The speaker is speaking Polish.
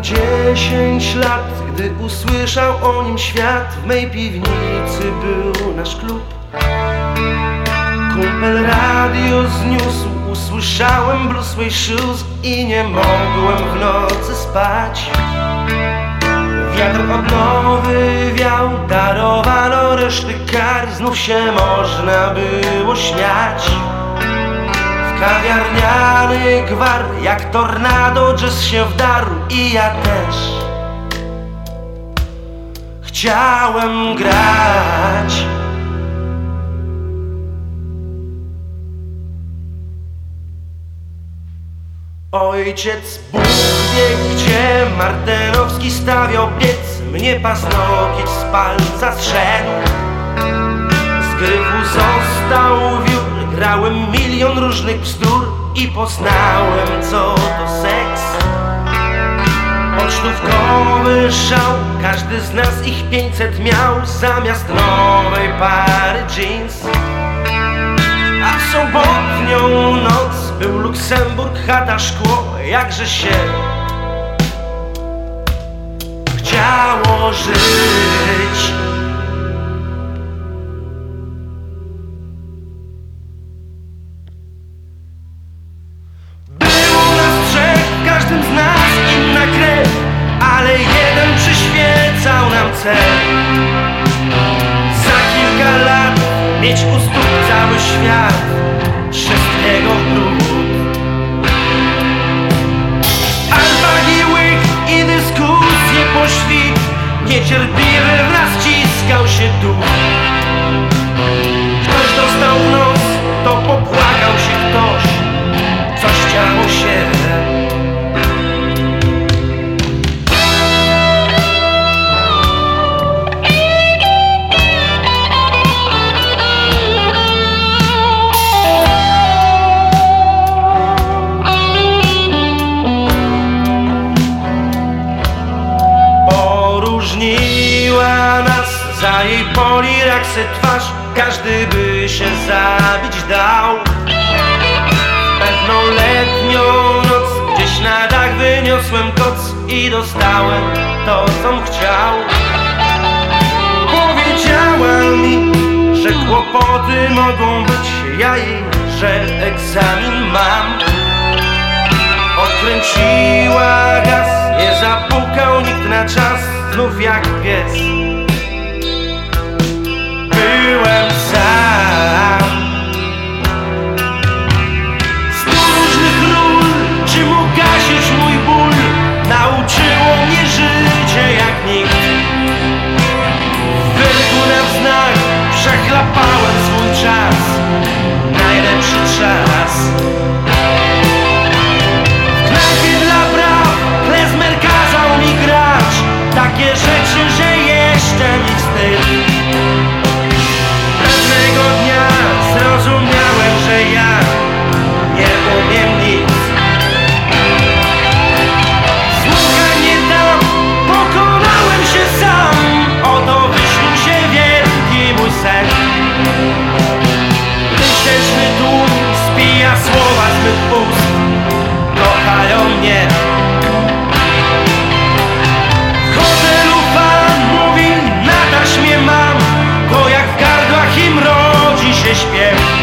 Dziesięć lat, gdy usłyszał o nim świat W mej piwnicy był nasz klub. Kumpel radio zniósł, usłyszałem Blue Shoes I nie mogłem w nocy spać. Wiatr odnowy wiał, darowano reszty kar Znów się można było śmiać kawiarniany gwar, jak tornado jazz się wdarł I ja też. Chciałem grać. Ojciec Bóg wie gdzie Martenowski stawiał piec Mnie pasnokieć z palca zszedł Z gryfu został Grałem milion różnych bzdur I poznałem co to seks Pocztówkowy szał Każdy z nas ich pięćset miał Zamiast nowej pary jeans A w sobotnią noc był Luksemburg, chata, szkło, jakże się chciało żyć. Ale jeden przyświecał nam cel. Za kilka lat mieć u stóp cały świat, wszystkiego brud. Alwagi łyk i dyskusje po świt, niecierpliwy w nas ciskał się duch. Poróżniła nas za jej poliraksy twarz Każdy by się zabić dał. Pewną letnią noc Gdzieś na dach wyniosłem koc I dostałem to, com chciał. Powiedziała mi, że kłopoty mogą być Ja jej, że egzamin mam. Odkręciła Znów jak pies Tysięczny tłum spija słowa zbyt ust śpiew